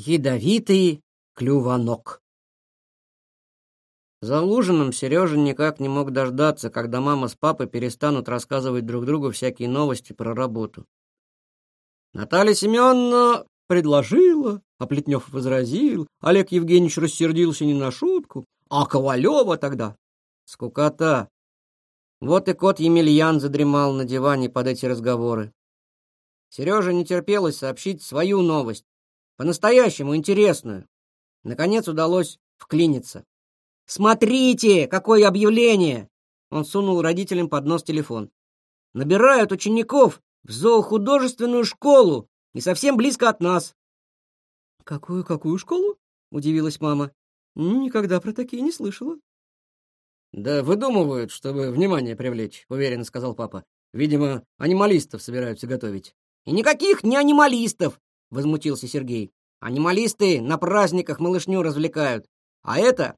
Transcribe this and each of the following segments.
Ядовитый клювонок. За ужином Сережа никак не мог дождаться, когда мама с папой перестанут рассказывать друг другу всякие новости про работу. Наталья Семеновна предложила, а Плетнев возразил, Олег Евгеньевич рассердился не на шутку, а Ковалева тогда. Скукота. Вот и кот Емельян задремал на диване под эти разговоры. Сереже не терпелось сообщить свою новость, по-настоящему интересную. Наконец удалось вклиниться. «Смотрите, какое объявление!» Он сунул родителям под нос телефон. «Набирают учеников в зоохудожественную школу, и совсем близко от нас». «Какую-какую школу?» — удивилась мама. «Никогда про такие не слышала». «Да выдумывают, чтобы внимание привлечь», — уверенно сказал папа. «Видимо, анималистов собираются готовить». «И никаких не анималистов!» — возмутился Сергей. «Анималисты на праздниках малышню развлекают. А это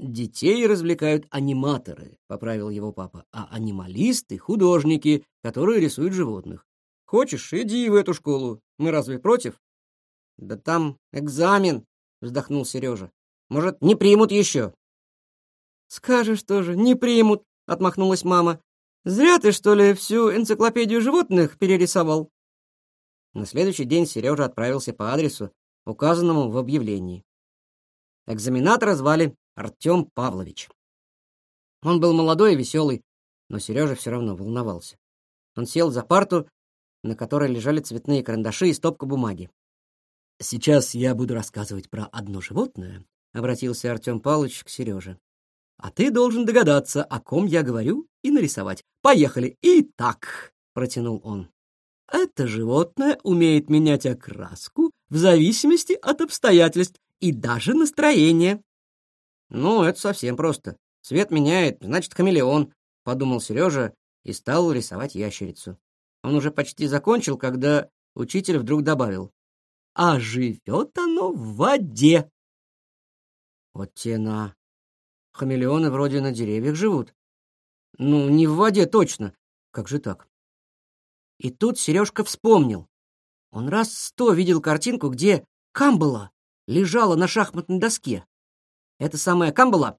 «Детей развлекают аниматоры», — поправил его папа, «а анималисты — художники, которые рисуют животных. Хочешь, иди в эту школу. Мы разве против?» «Да там экзамен», — вздохнул Сережа. «Может, не примут еще?» «Скажешь тоже, не примут», — отмахнулась мама. «Зря ты, что ли, всю энциклопедию животных перерисовал?» На следующий день Сережа отправился по адресу, указанному в объявлении. Экзаменатора звали Артем Павлович. Он был молодой и веселый, но Сережа все равно волновался. Он сел за парту, на которой лежали цветные карандаши и стопка бумаги. «Сейчас я буду рассказывать про одно животное», — обратился Артем Павлович к Сереже. «А ты должен догадаться, о ком я говорю, и нарисовать. Поехали! Итак!» — протянул он. «Это животное умеет менять окраску в зависимости от обстоятельств и даже настроения. «Ну, это совсем просто. Цвет меняет, значит, хамелеон», — подумал Сережа и стал рисовать ящерицу. Он уже почти закончил, когда учитель вдруг добавил. «А живет оно в воде». Вот тена. Хамелеоны вроде на деревьях живут. Ну, не в воде точно. Как же так? И тут Сережка вспомнил. Он раз сто видел картинку, где Камбала лежала на шахматной доске. Эта самая Камбала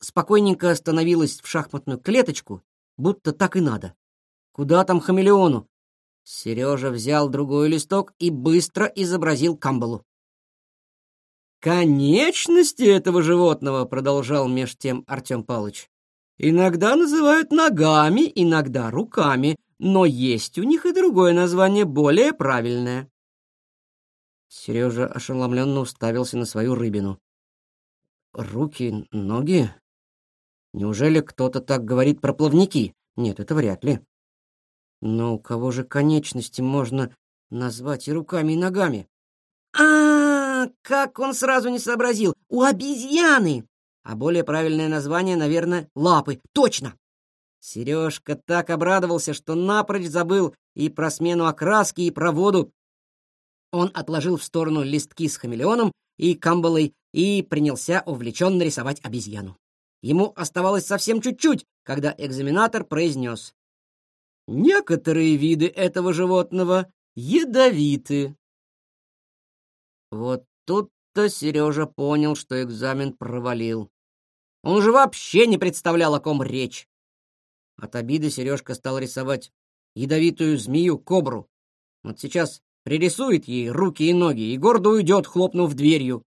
спокойненько становилась в шахматную клеточку, будто так и надо. Куда там хамелеону? Сережа взял другой листок и быстро изобразил Камбалу. «Конечности этого животного», — продолжал меж тем Артем Павлович, «иногда называют ногами, иногда руками, но есть у них и другое название, более правильное». Сережа ошеломленно уставился на свою рыбину. Руки, ноги? Неужели кто-то так говорит про плавники? Нет, это вряд ли. Но у кого же конечности можно назвать и руками, и ногами? А, -а, -а как он сразу не сообразил! У обезьяны! А более правильное название, наверное, лапы. Точно! Сережка так обрадовался, что напрочь забыл и про смену окраски, и про воду. Он отложил в сторону листки с хамелеоном и камбалой и принялся увлеченно рисовать обезьяну. Ему оставалось совсем чуть-чуть, когда экзаменатор произнес. «Некоторые виды этого животного ядовиты». Вот тут-то Сережа понял, что экзамен провалил. Он уже вообще не представлял, о ком речь. От обиды Сережка стал рисовать ядовитую змею-кобру. Вот сейчас пририсует ей руки и ноги и гордо уйдет, хлопнув дверью.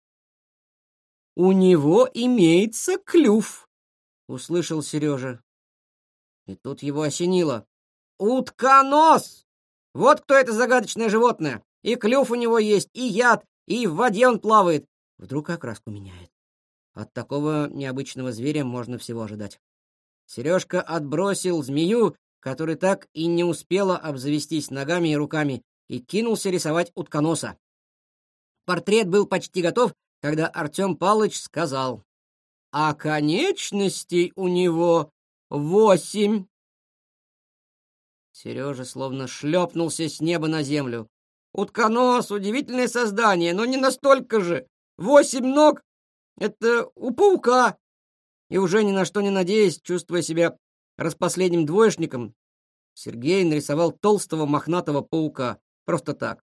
«У него имеется клюв», — услышал Сережа. И тут его осенило. «Утконос! Вот кто это загадочное животное! И клюв у него есть, и яд, и в воде он плавает. Вдруг окраску меняет. От такого необычного зверя можно всего ожидать. Сережка отбросил змею, которая так и не успела обзавестись ногами и руками, и кинулся рисовать утконоса. Портрет был почти готов, когда Артем Палыч сказал, «А конечностей у него восемь». Сережа словно шлепнулся с неба на землю. «Утконос — удивительное создание, но не настолько же. Восемь ног — это у паука». И уже ни на что не надеясь, чувствуя себя распоследним двоечником, Сергей нарисовал толстого мохнатого паука. Просто так.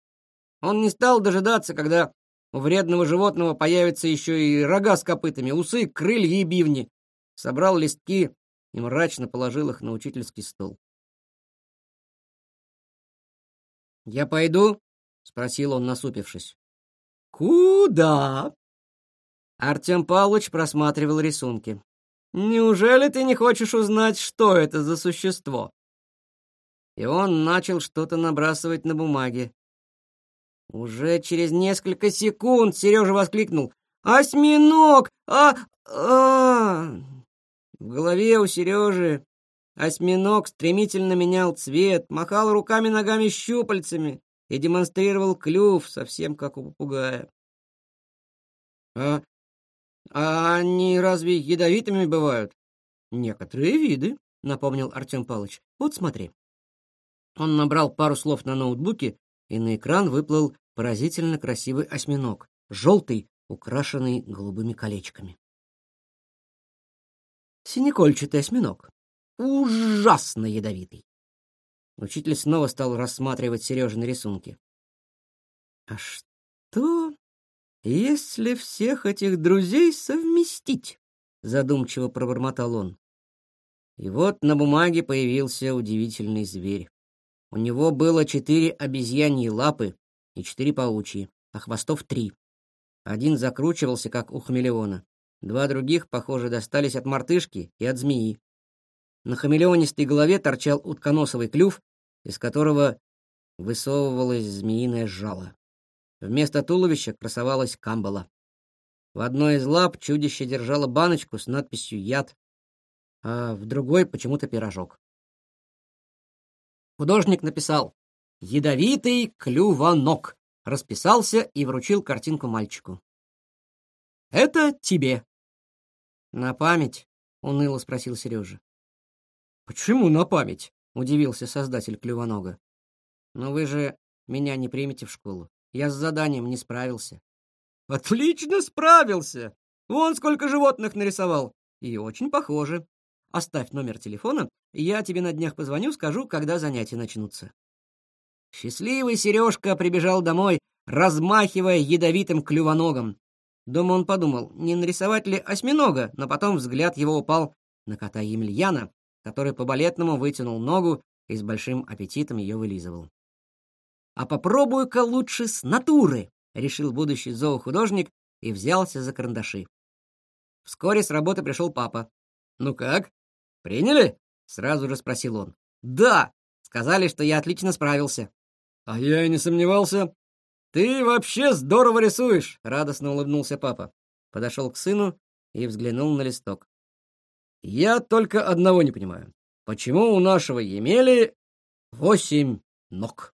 Он не стал дожидаться, когда У вредного животного появятся еще и рога с копытами, усы, крылья и бивни. Собрал листки и мрачно положил их на учительский стол. «Я пойду?» — спросил он, насупившись. «Куда?» Артем Павлович просматривал рисунки. «Неужели ты не хочешь узнать, что это за существо?» И он начал что-то набрасывать на бумаге. Уже через несколько секунд Сережа воскликнул. «Осьминог! А... а...» В голове у Сережи осьминог стремительно менял цвет, махал руками-ногами щупальцами и демонстрировал клюв, совсем как у попугая. «А а они разве ядовитыми бывают? Некоторые виды, напомнил Артем Павлович. Вот смотри. Он набрал пару слов на ноутбуке, и на экран выплыл поразительно красивый осьминог, желтый, украшенный голубыми колечками. Синекольчатый осьминог. Ужасно ядовитый. Учитель снова стал рассматривать Сережины рисунки. А что «Если всех этих друзей совместить», — задумчиво пробормотал он. И вот на бумаге появился удивительный зверь. У него было четыре обезьяньи лапы и четыре паучьи, а хвостов три. Один закручивался, как у хамелеона. Два других, похоже, достались от мартышки и от змеи. На хамелеонистой голове торчал утконосовый клюв, из которого высовывалось змеиное жало. Вместо туловища красовалась камбала. В одной из лап чудище держало баночку с надписью «Яд», а в другой почему-то пирожок. Художник написал «Ядовитый клювонок», расписался и вручил картинку мальчику. «Это тебе». «На память?» — уныло спросил Сережа. «Почему на память?» — удивился создатель клювонога. «Но вы же меня не примете в школу. Я с заданием не справился. Отлично справился. Вон сколько животных нарисовал. И очень похоже. Оставь номер телефона, я тебе на днях позвоню, скажу, когда занятия начнутся. Счастливый Сережка прибежал домой, размахивая ядовитым клювоногом. Дома он подумал, не нарисовать ли осьминога, но потом взгляд его упал на кота Емельяна, который по-балетному вытянул ногу и с большим аппетитом ее вылизывал. А попробую-ка лучше с натуры, решил будущий зоохудожник и взялся за карандаши. Вскоре с работы пришел папа. Ну как? Приняли? сразу же спросил он. Да, сказали, что я отлично справился. А я и не сомневался. Ты вообще здорово рисуешь, радостно улыбнулся папа. Подошел к сыну и взглянул на листок. Я только одного не понимаю. Почему у нашего Емели восемь ног?